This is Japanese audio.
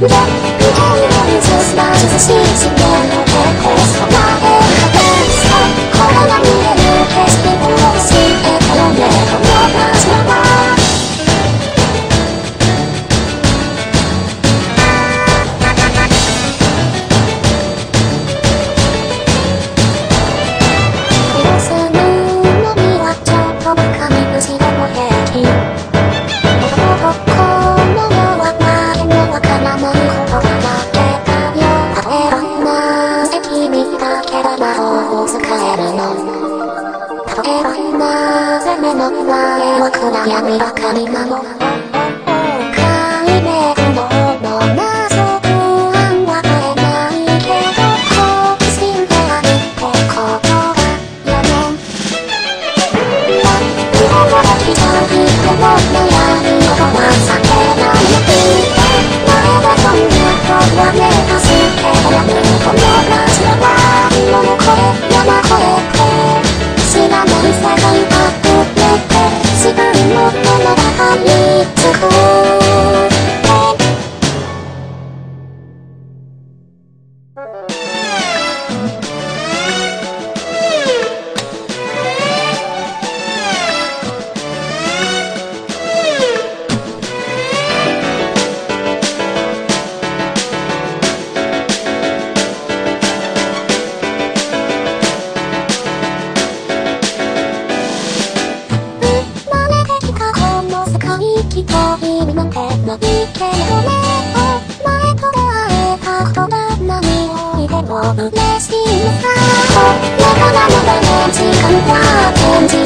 Love, you always just as a as you know, no けばなぜ目の前は暗闇ばかりなの解明のの謎不安は絶えないけど好奇心であるってことがやめんだって思いきちゃう人の。味なんてないけどね。お前と出会えたことが。何よりでも嬉しいのさこれからのね時間は現実